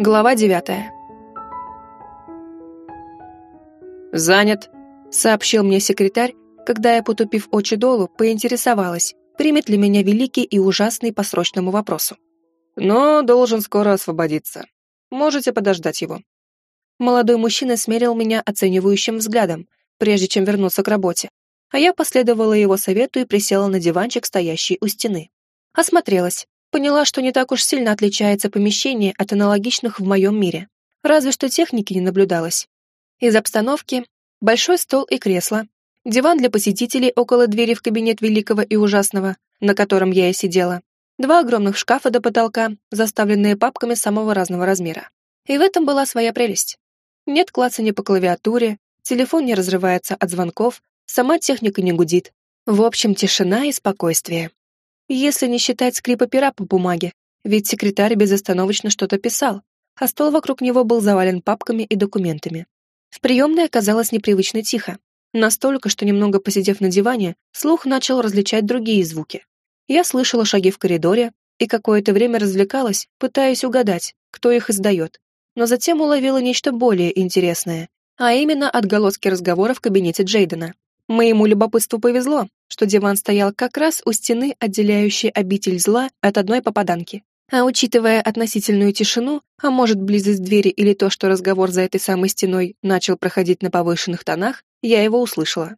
Глава девятая. «Занят», — сообщил мне секретарь, когда я, потупив очи долу, поинтересовалась, примет ли меня великий и ужасный по срочному вопросу. «Но должен скоро освободиться. Можете подождать его». Молодой мужчина смерил меня оценивающим взглядом, прежде чем вернуться к работе, а я последовала его совету и присела на диванчик, стоящий у стены. Осмотрелась, поняла, что не так уж сильно отличается помещение от аналогичных в моем мире. Разве что техники не наблюдалось. Из обстановки — большой стол и кресло, диван для посетителей около двери в кабинет великого и ужасного, на котором я и сидела, два огромных шкафа до потолка, заставленные папками самого разного размера. И в этом была своя прелесть. Нет клацания по клавиатуре, телефон не разрывается от звонков, сама техника не гудит. В общем, тишина и спокойствие. Если не считать скрипа пера по бумаге, ведь секретарь безостановочно что-то писал, а стол вокруг него был завален папками и документами. В приемной оказалось непривычно тихо. Настолько, что немного посидев на диване, слух начал различать другие звуки. Я слышала шаги в коридоре и какое-то время развлекалась, пытаясь угадать, кто их издает, но затем уловила нечто более интересное, а именно отголоски разговора в кабинете Джейдена. Моему любопытству повезло, что диван стоял как раз у стены, отделяющей обитель зла от одной попаданки. А учитывая относительную тишину, а может близость двери или то, что разговор за этой самой стеной начал проходить на повышенных тонах, я его услышала.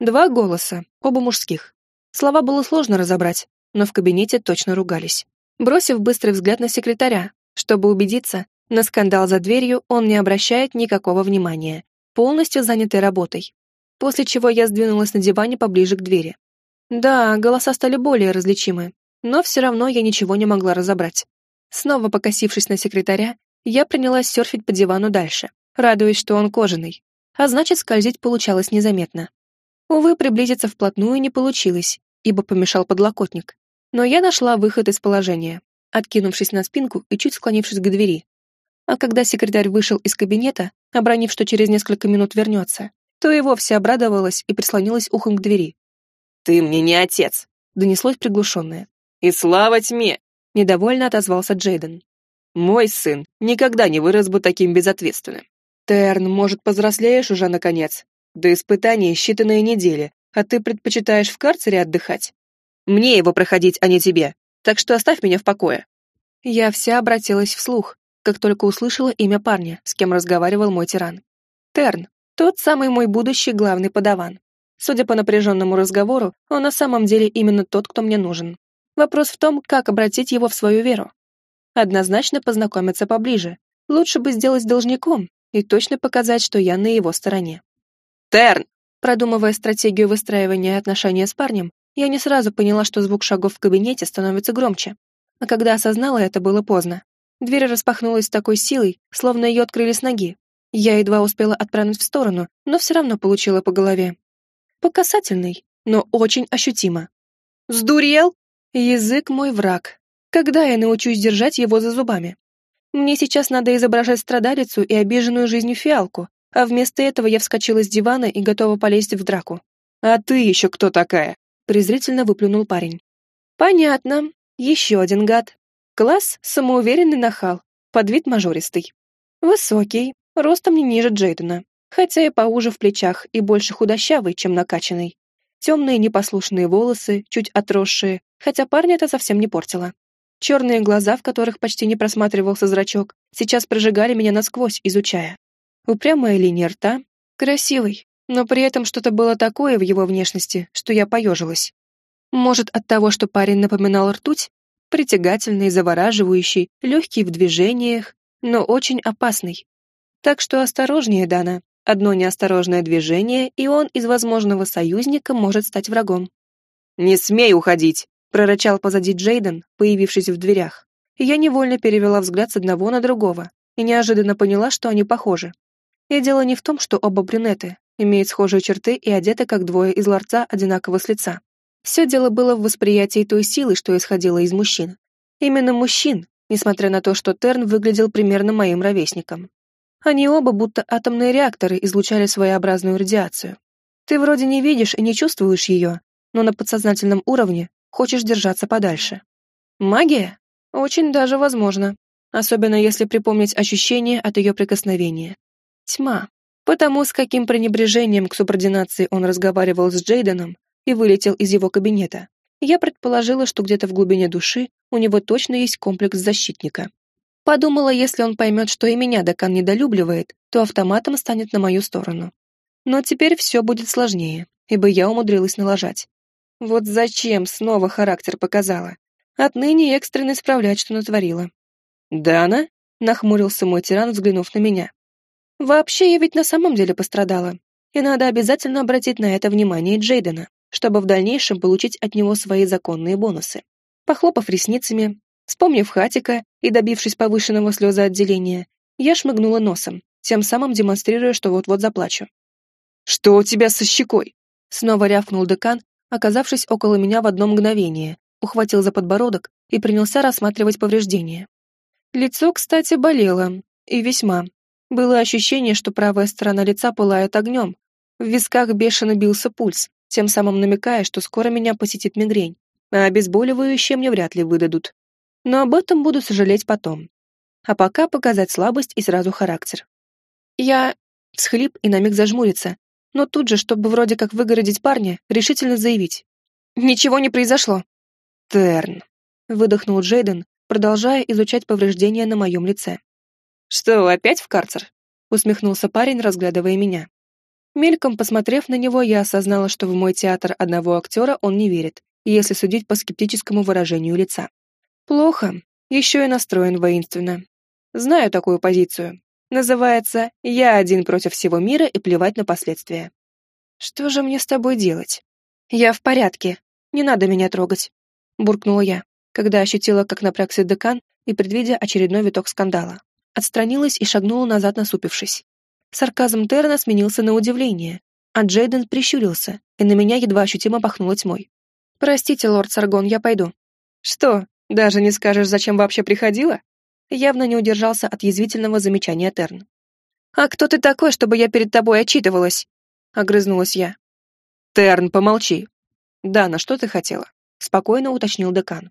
Два голоса, оба мужских. Слова было сложно разобрать, но в кабинете точно ругались. Бросив быстрый взгляд на секретаря, чтобы убедиться, на скандал за дверью он не обращает никакого внимания, полностью занятый работой после чего я сдвинулась на диване поближе к двери. Да, голоса стали более различимы, но все равно я ничего не могла разобрать. Снова покосившись на секретаря, я принялась серфить по дивану дальше, радуясь, что он кожаный, а значит, скользить получалось незаметно. Увы, приблизиться вплотную не получилось, ибо помешал подлокотник. Но я нашла выход из положения, откинувшись на спинку и чуть склонившись к двери. А когда секретарь вышел из кабинета, обронив, что через несколько минут вернется, то и вовсе обрадовалась и прислонилась ухом к двери. «Ты мне не отец!» — донеслось приглушенное. «И слава тьме!» — недовольно отозвался Джейден. «Мой сын никогда не вырос бы таким безответственным. Терн, может, повзрослеешь уже наконец? До испытаний считанные недели, а ты предпочитаешь в карцере отдыхать? Мне его проходить, а не тебе, так что оставь меня в покое». Я вся обратилась вслух, как только услышала имя парня, с кем разговаривал мой тиран. Терн, тот самый мой будущий главный подаван. Судя по напряженному разговору, он на самом деле именно тот, кто мне нужен. Вопрос в том, как обратить его в свою веру. Однозначно познакомиться поближе. Лучше бы сделать должником и точно показать, что я на его стороне. «Терн!» Продумывая стратегию выстраивания отношения с парнем, я не сразу поняла, что звук шагов в кабинете становится громче. А когда осознала это, было поздно. Дверь распахнулась с такой силой, словно ее открыли с ноги, я едва успела отпрянуть в сторону, но все равно получила по голове. По касательной, но очень ощутимо. «Сдурел?» Язык мой враг. Когда я научусь держать его за зубами? Мне сейчас надо изображать страдалицу и обиженную жизнью фиалку, а вместо этого я вскочила с дивана и готова полезть в драку. «А ты еще кто такая?» презрительно выплюнул парень. «Понятно. Еще один гад. Класс — самоуверенный нахал, под вид мажористый. Высокий, Ростом не ниже Джейдена, хотя и поуже в плечах и больше худощавый, чем накачанный. Темные непослушные волосы, чуть отросшие, хотя парня это совсем не портило. Черные глаза, в которых почти не просматривался зрачок, сейчас прожигали меня насквозь, изучая. Упрямая линия рта, красивый, но при этом что-то было такое в его внешности, что я поежилась. Может, от того, что парень напоминал ртуть? Притягательный, завораживающий, легкий в движениях, но очень опасный. Так что осторожнее, Дана. Одно неосторожное движение, и он из возможного союзника может стать врагом. «Не смей уходить!» — прорычал позади Джейден, появившись в дверях. Я невольно перевела взгляд с одного на другого и неожиданно поняла, что они похожи. И дело не в том, что оба брюнеты, имеют схожие черты и одеты как двое из ларца одинаково с лица. Все дело было в восприятии той силы, что исходило из мужчин. Именно мужчин, несмотря на то, что Терн выглядел примерно моим ровесником. Они оба, будто атомные реакторы, излучали своеобразную радиацию. Ты вроде не видишь и не чувствуешь ее, но на подсознательном уровне хочешь держаться подальше. Магия? Очень даже возможно. особенно если припомнить ощущение от ее прикосновения. Тьма. Потому с каким пренебрежением к субординации он разговаривал с Джейденом и вылетел из его кабинета, я предположила, что где-то в глубине души у него точно есть комплекс защитника. Подумала, если он поймет, что и меня Декан недолюбливает, то автоматом станет на мою сторону. Но теперь все будет сложнее, ибо я умудрилась налажать. Вот зачем снова характер показала? Отныне экстренно исправлять, что натворила. «Дана?» — нахмурился мой тиран, взглянув на меня. «Вообще, я ведь на самом деле пострадала, и надо обязательно обратить на это внимание Джейдена, чтобы в дальнейшем получить от него свои законные бонусы. Похлопав ресницами, вспомнив хатика и добившись повышенного слезоотделения, я шмыгнула носом, тем самым демонстрируя, что вот-вот заплачу. «Что у тебя со щекой?» Снова рявкнул декан, оказавшись около меня в одно мгновение, ухватил за подбородок и принялся рассматривать повреждения. Лицо, кстати, болело, и весьма. Было ощущение, что правая сторона лица пылает огнем. В висках бешено бился пульс, тем самым намекая, что скоро меня посетит мигрень, а обезболивающее мне вряд ли выдадут. Но об этом буду сожалеть потом. А пока показать слабость и сразу характер. Я схлип и на миг зажмуриться, но тут же, чтобы вроде как выгородить парня, решительно заявить. «Ничего не произошло». «Терн», — выдохнул Джейден, продолжая изучать повреждения на моем лице. «Что, опять в карцер?» — усмехнулся парень, разглядывая меня. Мельком посмотрев на него, я осознала, что в мой театр одного актера он не верит, если судить по скептическому выражению лица. Плохо, еще и настроен воинственно. Знаю такую позицию. Называется «Я один против всего мира и плевать на последствия». «Что же мне с тобой делать?» «Я в порядке. Не надо меня трогать», — буркнула я, когда ощутила, как напрягся декан и предвидя очередной виток скандала. Отстранилась и шагнула назад, насупившись. Сарказм Терна сменился на удивление, а Джейден прищурился, и на меня едва ощутимо пахнуло тьмой. «Простите, лорд Саргон, я пойду». «Что, даже не скажешь, зачем вообще приходила?» Явно не удержался от язвительного замечания Терн. «А кто ты такой, чтобы я перед тобой отчитывалась?» Огрызнулась я. «Терн, помолчи». «Да, на что ты хотела?» Спокойно уточнил декан.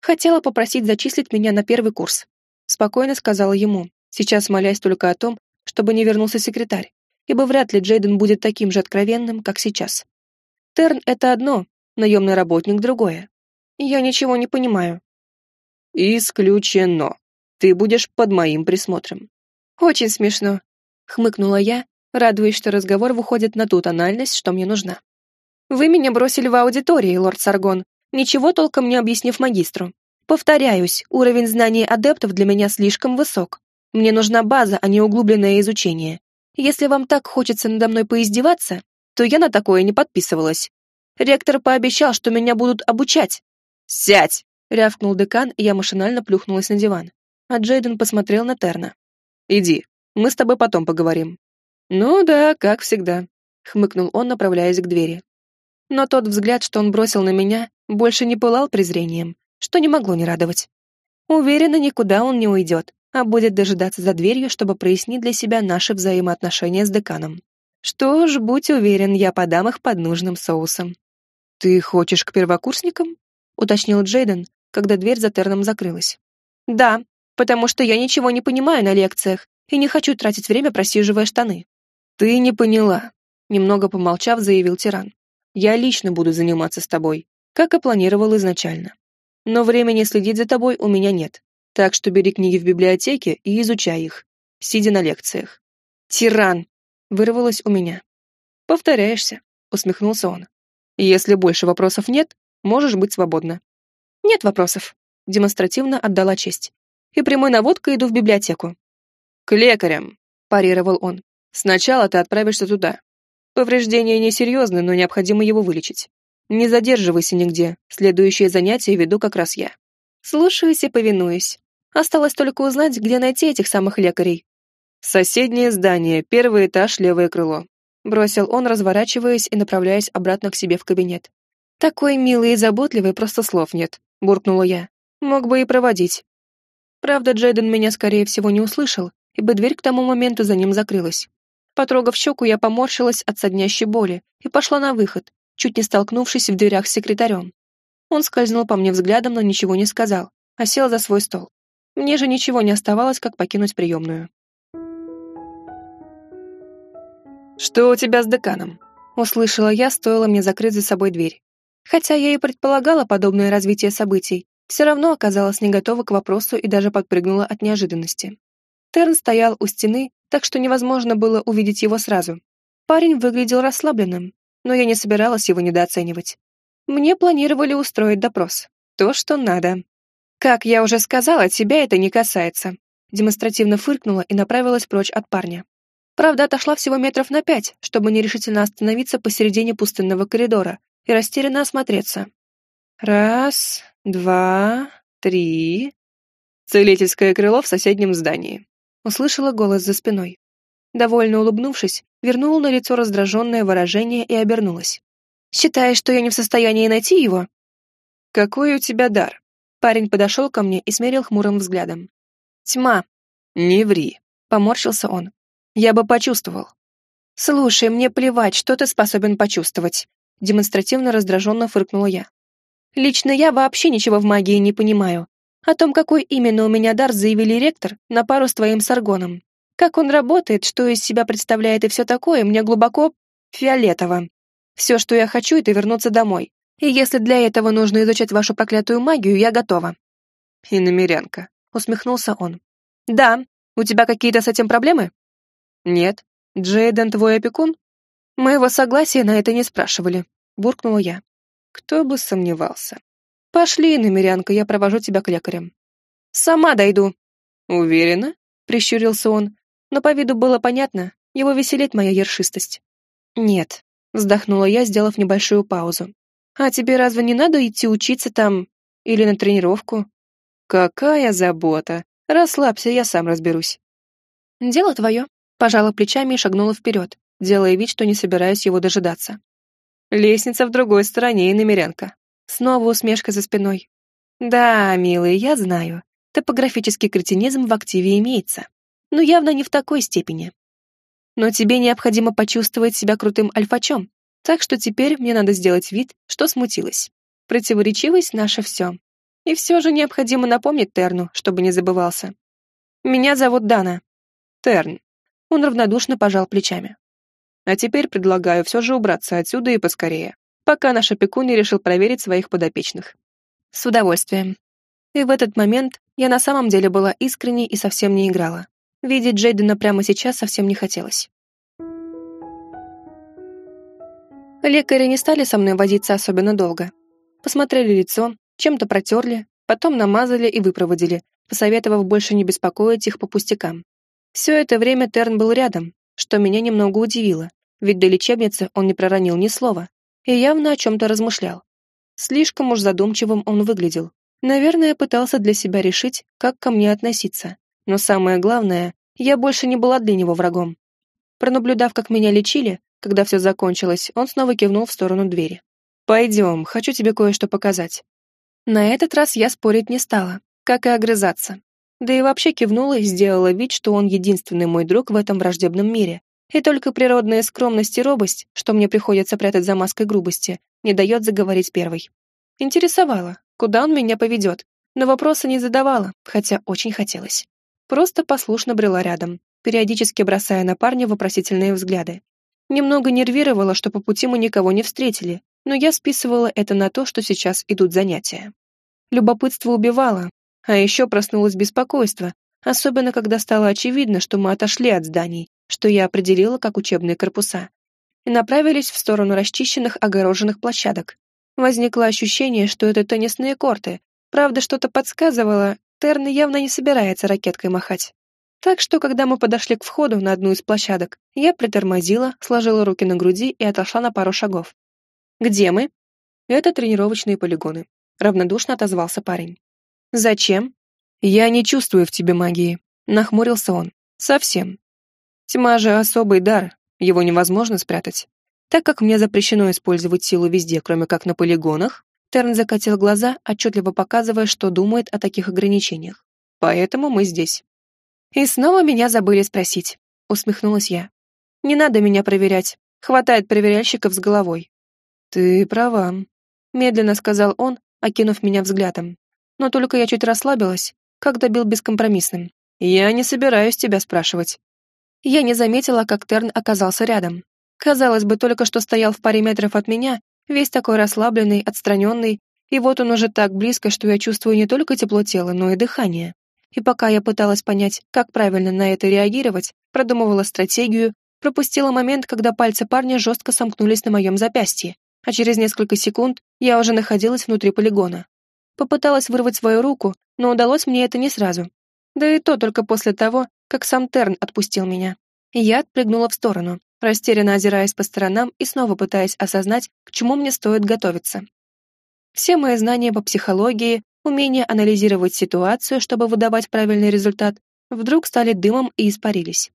«Хотела попросить зачислить меня на первый курс». Спокойно сказала ему, сейчас молясь только о том, чтобы не вернулся секретарь, ибо вряд ли Джейден будет таким же откровенным, как сейчас. Терн — это одно, наемный работник — другое. Я ничего не понимаю. Исключено. Ты будешь под моим присмотром. Очень смешно, хмыкнула я, радуясь, что разговор выходит на ту тональность, что мне нужна. Вы меня бросили в аудитории, лорд Саргон, ничего толком не объяснив магистру. Повторяюсь, уровень знаний адептов для меня слишком высок. Мне нужна база, а не углубленное изучение. Если вам так хочется надо мной поиздеваться, то я на такое не подписывалась. Ректор пообещал, что меня будут обучать. «Сядь!» — рявкнул декан, и я машинально плюхнулась на диван. А Джейден посмотрел на Терна. «Иди, мы с тобой потом поговорим». «Ну да, как всегда», — хмыкнул он, направляясь к двери. Но тот взгляд, что он бросил на меня, больше не пылал презрением, что не могло не радовать. Уверена, никуда он не уйдет, а будет дожидаться за дверью, чтобы прояснить для себя наши взаимоотношения с деканом. Что ж, будь уверен, я подам их под нужным соусом. «Ты хочешь к первокурсникам?» — уточнил Джейден, когда дверь за Терном закрылась. «Да, потому что я ничего не понимаю на лекциях и не хочу тратить время, просиживая штаны». «Ты не поняла», — немного помолчав, заявил тиран. «Я лично буду заниматься с тобой, как и планировал изначально. Но времени следить за тобой у меня нет. Так что бери книги в библиотеке и изучай их, сидя на лекциях. «Тиран!» — вырвалось у меня. «Повторяешься», — усмехнулся он. «Если больше вопросов нет, можешь быть свободна». «Нет вопросов», — демонстративно отдала честь. «И прямой наводкой иду в библиотеку». «К лекарям», — парировал он. «Сначала ты отправишься туда. Повреждение несерьезное, но необходимо его вылечить. Не задерживайся нигде, следующее занятие веду как раз я». «Слушаюсь и повинуюсь», Осталось только узнать, где найти этих самых лекарей. «Соседнее здание, первый этаж, левое крыло», — бросил он, разворачиваясь и направляясь обратно к себе в кабинет. «Такой милый и заботливый, просто слов нет», — буркнула я. «Мог бы и проводить». Правда, Джейден меня, скорее всего, не услышал, ибо дверь к тому моменту за ним закрылась. Потрогав щеку, я поморщилась от соднящей боли и пошла на выход, чуть не столкнувшись в дверях с секретарем. Он скользнул по мне взглядом, но ничего не сказал, а сел за свой стол. Мне же ничего не оставалось, как покинуть приемную. «Что у тебя с деканом?» — услышала я, стоило мне закрыть за собой дверь. Хотя я и предполагала подобное развитие событий, все равно оказалась не готова к вопросу и даже подпрыгнула от неожиданности. Терн стоял у стены, так что невозможно было увидеть его сразу. Парень выглядел расслабленным, но я не собиралась его недооценивать. Мне планировали устроить допрос. То, что надо. Как я уже сказала, тебя это не касается. Демонстративно фыркнула и направилась прочь от парня. Правда, отошла всего метров на пять, чтобы нерешительно остановиться посередине пустынного коридора и растерянно осмотреться. Раз, два, три... Целительское крыло в соседнем здании. Услышала голос за спиной. Довольно улыбнувшись, вернула на лицо раздраженное выражение и обернулась. «Считаешь, что я не в состоянии найти его?» «Какой у тебя дар?» Парень подошел ко мне и смерил хмурым взглядом. «Тьма». «Не ври», — поморщился он. «Я бы почувствовал». «Слушай, мне плевать, что ты способен почувствовать», — демонстративно раздраженно фыркнула я. «Лично я вообще ничего в магии не понимаю. О том, какой именно у меня дар, заявили ректор на пару с твоим саргоном. Как он работает, что из себя представляет и все такое, мне глубоко фиолетово. Все, что я хочу, это вернуться домой. И если для этого нужно изучать вашу проклятую магию, я готова». «И намерянка», — усмехнулся он. «Да. У тебя какие-то с этим проблемы?» «Нет. Джейден твой опекун?» «Моего согласия на это не спрашивали», — буркнула я. «Кто бы сомневался». «Пошли, намерянка, я провожу тебя к лекарям». «Сама дойду». «Уверена?» — прищурился он, но по виду было понятно, его веселит моя ершистость. «Нет», — вздохнула я, сделав небольшую паузу. «А тебе разве не надо идти учиться там или на тренировку?» «Какая забота! Расслабься, я сам разберусь». «Дело твое», — пожала плечами и шагнула вперед, делая вид, что не собираюсь его дожидаться. «Лестница в другой стороне и намерянка». Снова усмешка за спиной. «Да, милый, я знаю. Топографический кретинизм в активе имеется но явно не в такой степени. Но тебе необходимо почувствовать себя крутым альфачом, так что теперь мне надо сделать вид, что смутилась. Противоречивость — наше все. И все же необходимо напомнить Терну, чтобы не забывался. Меня зовут Дана. Терн. Он равнодушно пожал плечами. А теперь предлагаю все же убраться отсюда и поскорее, пока наш опекун не решил проверить своих подопечных. С удовольствием. И в этот момент я на самом деле была искренней и совсем не играла. Видеть Джейдена прямо сейчас совсем не хотелось. Лекари не стали со мной возиться особенно долго. Посмотрели лицо, чем-то протерли, потом намазали и выпроводили, посоветовав больше не беспокоить их по пустякам. Все это время Терн был рядом, что меня немного удивило, ведь до лечебницы он не проронил ни слова и явно о чем-то размышлял. Слишком уж задумчивым он выглядел. Наверное, пытался для себя решить, как ко мне относиться. Но самое главное, я больше не была для него врагом. Пронаблюдав, как меня лечили, когда все закончилось, он снова кивнул в сторону двери. «Пойдем, хочу тебе кое-что показать». На этот раз я спорить не стала, как и огрызаться. Да и вообще кивнула и сделала вид, что он единственный мой друг в этом враждебном мире. И только природная скромность и робость, что мне приходится прятать за маской грубости, не дает заговорить первой. Интересовало, куда он меня поведет, но вопроса не задавала, хотя очень хотелось. Просто послушно брела рядом, периодически бросая на парня вопросительные взгляды. Немного нервировала, что по пути мы никого не встретили, но я списывала это на то, что сейчас идут занятия. Любопытство убивало, а еще проснулось беспокойство, особенно когда стало очевидно, что мы отошли от зданий, что я определила как учебные корпуса, и направились в сторону расчищенных огороженных площадок. Возникло ощущение, что это теннисные корты, правда, что-то подсказывало, Терн явно не собирается ракеткой махать. Так что, когда мы подошли к входу на одну из площадок, я притормозила, сложила руки на груди и отошла на пару шагов. «Где мы?» «Это тренировочные полигоны», — равнодушно отозвался парень. «Зачем?» «Я не чувствую в тебе магии», — нахмурился он. «Совсем. Тьма же особый дар, его невозможно спрятать. Так как мне запрещено использовать силу везде, кроме как на полигонах, Терн закатил глаза, отчетливо показывая, что думает о таких ограничениях. «Поэтому мы здесь». «И снова меня забыли спросить», — усмехнулась я. «Не надо меня проверять. Хватает проверяльщиков с головой». «Ты права», — медленно сказал он, окинув меня взглядом. Но только я чуть расслабилась, как добил бескомпромиссным. «Я не собираюсь тебя спрашивать». Я не заметила, как Терн оказался рядом. Казалось бы, только что стоял в паре метров от меня, весь такой расслабленный, отстраненный, и вот он уже так близко, что я чувствую не только тепло тела, но и дыхание. И пока я пыталась понять, как правильно на это реагировать, продумывала стратегию, пропустила момент, когда пальцы парня жестко сомкнулись на моем запястье, а через несколько секунд я уже находилась внутри полигона. Попыталась вырвать свою руку, но удалось мне это не сразу. Да и то только после того, как сам Терн отпустил меня. Я отпрыгнула в сторону, растерянно озираясь по сторонам и снова пытаясь осознать, к чему мне стоит готовиться. Все мои знания по психологии, умение анализировать ситуацию, чтобы выдавать правильный результат, вдруг стали дымом и испарились.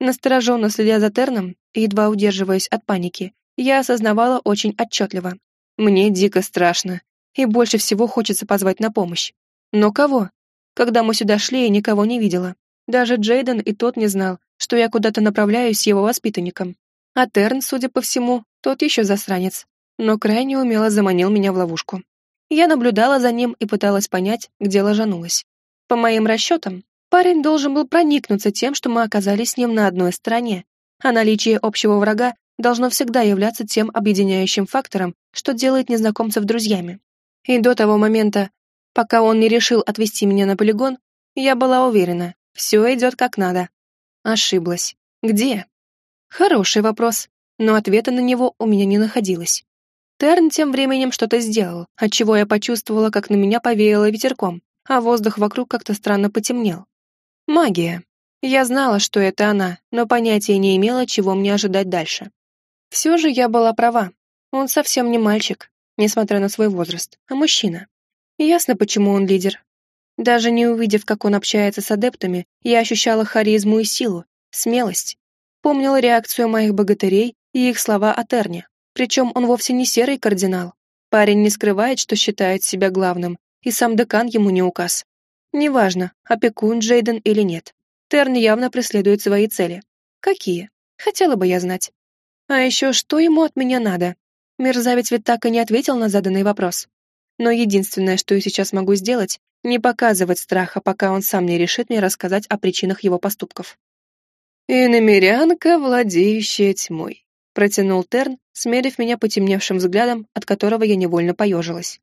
Настороженно следя за Терном едва удерживаясь от паники, я осознавала очень отчетливо. Мне дико страшно, и больше всего хочется позвать на помощь. Но кого? Когда мы сюда шли, я никого не видела. Даже Джейден и тот не знал, что я куда-то направляюсь с его воспитанником. А Терн, судя по всему, тот еще засранец, но крайне умело заманил меня в ловушку. Я наблюдала за ним и пыталась понять, где ложанулась. По моим расчетам, парень должен был проникнуться тем, что мы оказались с ним на одной стороне, а наличие общего врага должно всегда являться тем объединяющим фактором, что делает незнакомцев друзьями. И до того момента, пока он не решил отвезти меня на полигон, я была уверена, все идет как надо. Ошиблась. Где? Хороший вопрос, но ответа на него у меня не находилось. Терн тем временем что-то сделал, отчего я почувствовала, как на меня повеяло ветерком, а воздух вокруг как-то странно потемнел. Магия. Я знала, что это она, но понятия не имела, чего мне ожидать дальше. Все же я была права. Он совсем не мальчик, несмотря на свой возраст, а мужчина. Ясно, почему он лидер. Даже не увидев, как он общается с адептами, я ощущала харизму и силу, смелость. Помнила реакцию моих богатырей и их слова о Терне. Причем он вовсе не серый кардинал. Парень не скрывает, что считает себя главным, и сам декан ему не указ. Неважно, опекун Джейден или нет. Терн явно преследует свои цели. Какие? Хотела бы я знать. А еще что ему от меня надо? Мерзавец ведь так и не ответил на заданный вопрос. Но единственное, что я сейчас могу сделать, не показывать страха, пока он сам не решит мне рассказать о причинах его поступков. «Иномерянка, владеющая тьмой», — протянул Терн, смерив меня потемневшим взглядом, от которого я невольно поежилась.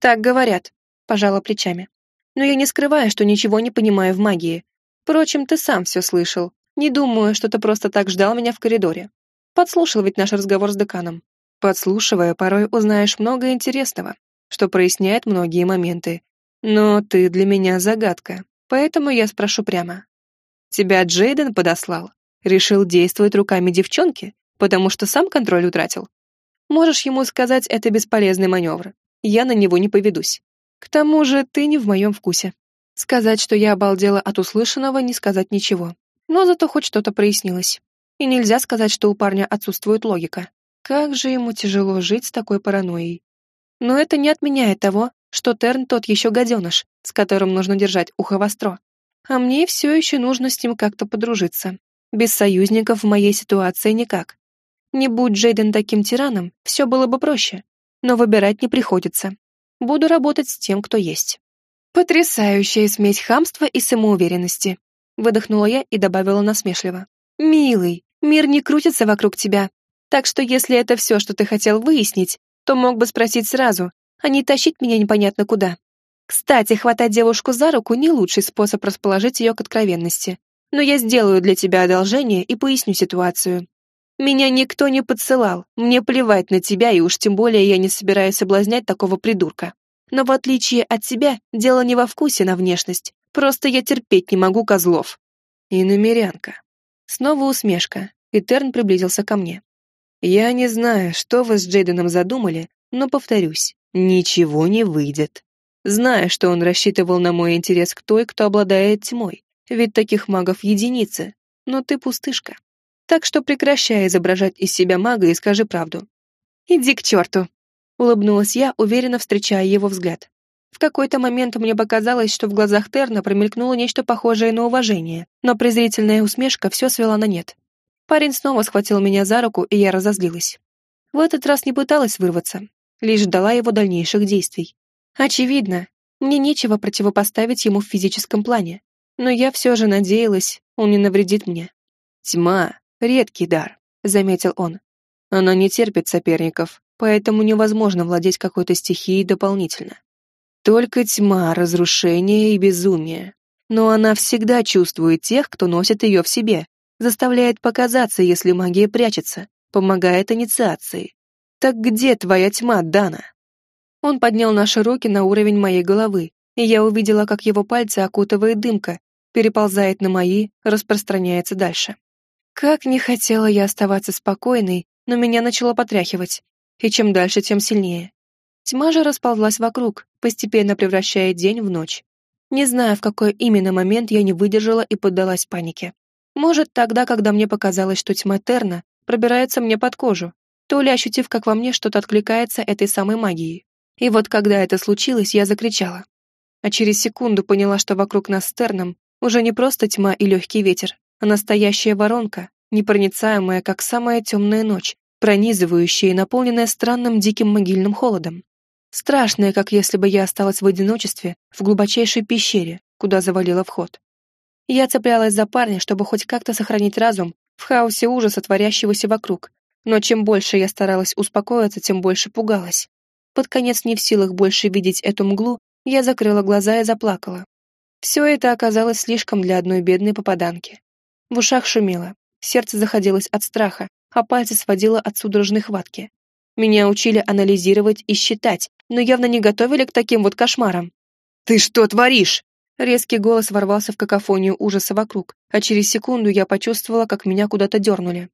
«Так говорят», — пожала плечами. «Но я не скрываю, что ничего не понимаю в магии. Впрочем, ты сам все слышал. Не думаю, что ты просто так ждал меня в коридоре. Подслушал ведь наш разговор с деканом. Подслушивая, порой узнаешь много интересного, что проясняет многие моменты. Но ты для меня загадка, поэтому я спрошу прямо. Тебя Джейден подослал? Решил действовать руками девчонки? потому что сам контроль утратил. Можешь ему сказать, это бесполезный маневр. Я на него не поведусь. К тому же ты не в моем вкусе. Сказать, что я обалдела от услышанного, не сказать ничего. Но зато хоть что-то прояснилось. И нельзя сказать, что у парня отсутствует логика. Как же ему тяжело жить с такой паранойей. Но это не отменяет того, что Терн тот еще гаденыш, с которым нужно держать ухо востро. А мне все еще нужно с ним как-то подружиться. Без союзников в моей ситуации никак. Не будь Джейден таким тираном, все было бы проще. Но выбирать не приходится. Буду работать с тем, кто есть. Потрясающая смесь хамства и самоуверенности. Выдохнула я и добавила насмешливо. «Милый, мир не крутится вокруг тебя. Так что если это все, что ты хотел выяснить, то мог бы спросить сразу, а не тащить меня непонятно куда. Кстати, хватать девушку за руку не лучший способ расположить ее к откровенности. Но я сделаю для тебя одолжение и поясню ситуацию. Меня никто не подсылал, мне плевать на тебя, и уж тем более я не собираюсь соблазнять такого придурка. Но в отличие от тебя, дело не во вкусе на внешность, просто я терпеть не могу козлов. И намерянка. Снова усмешка, и Терн приблизился ко мне. Я не знаю, что вы с Джейденом задумали, но повторюсь, ничего не выйдет. Знаю, что он рассчитывал на мой интерес к той, кто обладает тьмой, ведь таких магов единицы, но ты пустышка. Так что прекращай изображать из себя мага и скажи правду. Иди к черту!» Улыбнулась я, уверенно встречая его взгляд. В какой-то момент мне показалось, что в глазах Терна промелькнуло нечто похожее на уважение, но презрительная усмешка все свела на нет. Парень снова схватил меня за руку, и я разозлилась. В этот раз не пыталась вырваться, лишь ждала его дальнейших действий. Очевидно, Мне нечего противопоставить ему в физическом плане, но я все же надеялась, он не навредит мне. «Тьма — редкий дар», — заметил он. «Она не терпит соперников, поэтому невозможно владеть какой-то стихией дополнительно. Только тьма, разрушение и безумие. Но она всегда чувствует тех, кто носит ее в себе, заставляет показаться, если магия прячется, помогает инициации. Так где твоя тьма, Дана? Он поднял наши руки на уровень моей головы, и я увидела, как его пальцы окутывает дымка, переползает на мои, распространяется дальше. Как не хотела я оставаться спокойной, но меня начало потряхивать, и чем дальше, тем сильнее. Тьма же расползлась вокруг, постепенно превращая день в ночь. Не знаю, в какой именно момент я не выдержала и поддалась панике. Может, тогда, когда мне показалось, что тьма Терна пробирается мне под кожу, то ли ощутив, как во мне что-то откликается этой самой магией. И вот когда это случилось, я закричала. А через секунду поняла, что вокруг нас с Терном уже не просто тьма и легкий ветер, а настоящая воронка, непроницаемая, как самая темная ночь, пронизывающая и наполненная странным диким могильным холодом. Страшная, как если бы я осталась в одиночестве в глубочайшей пещере, куда завалила вход. Я цеплялась за парня, чтобы хоть как-то сохранить разум в хаосе ужаса, творящегося вокруг. Но чем больше я старалась успокоиться, тем больше пугалась. Под конец не в силах больше видеть эту мглу, я закрыла глаза и заплакала. Все это оказалось слишком для одной бедной попаданки. В ушах шумело, сердце заходилось от страха, а пальцы сводило от судорожной хватки. Меня учили анализировать и считать, но явно не готовили к таким вот кошмарам. «Ты что творишь?» Резкий голос ворвался в какофонию ужаса вокруг, а через секунду я почувствовала, как меня куда-то дернули.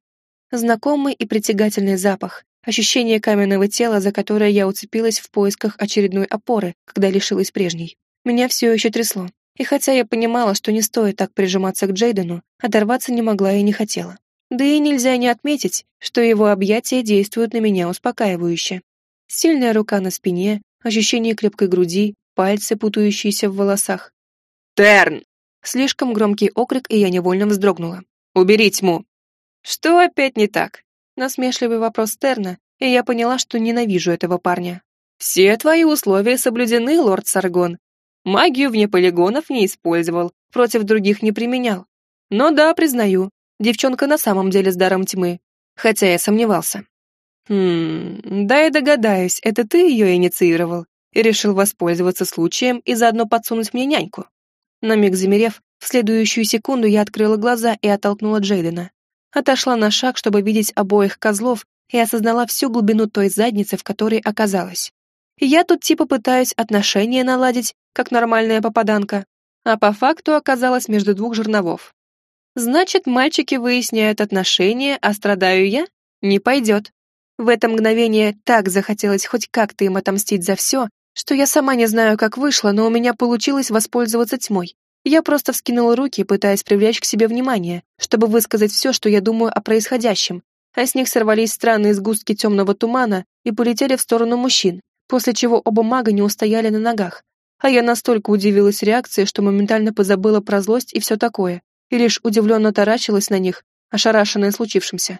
Знакомый и притягательный запах, ощущение каменного тела, за которое я уцепилась в поисках очередной опоры, когда лишилась прежней. Меня все еще трясло. И хотя я понимала, что не стоит так прижиматься к Джейдену, оторваться не могла и не хотела. Да и нельзя не отметить, что его объятия действуют на меня успокаивающе. Сильная рука на спине, ощущение крепкой груди, пальцы, путающиеся в волосах, «Терн!» Слишком громкий окрик, и я невольно вздрогнула. «Убери тьму!» «Что опять не так?» Насмешливый вопрос Терна, и я поняла, что ненавижу этого парня. «Все твои условия соблюдены, лорд Саргон. Магию вне полигонов не использовал, против других не применял. Но да, признаю, девчонка на самом деле с даром тьмы, хотя я сомневался. Хм, да и догадаюсь, это ты ее инициировал и решил воспользоваться случаем и заодно подсунуть мне няньку. На миг замерев, в следующую секунду я открыла глаза и оттолкнула Джейдена. Отошла на шаг, чтобы видеть обоих козлов, и осознала всю глубину той задницы, в которой оказалась. Я тут типа пытаюсь отношения наладить, как нормальная попаданка, а по факту оказалась между двух жерновов. Значит, мальчики выясняют отношения, а страдаю я? Не пойдет. В это мгновение так захотелось хоть как-то им отомстить за все, что я сама не знаю, как вышло, но у меня получилось воспользоваться тьмой. Я просто вскинула руки, пытаясь привлечь к себе внимание, чтобы высказать все, что я думаю о происходящем, а с них сорвались странные сгустки темного тумана и полетели в сторону мужчин, после чего оба мага не устояли на ногах. А я настолько удивилась реакции, что моментально позабыла про злость и все такое, и лишь удивленно таращилась на них, ошарашенная случившимся.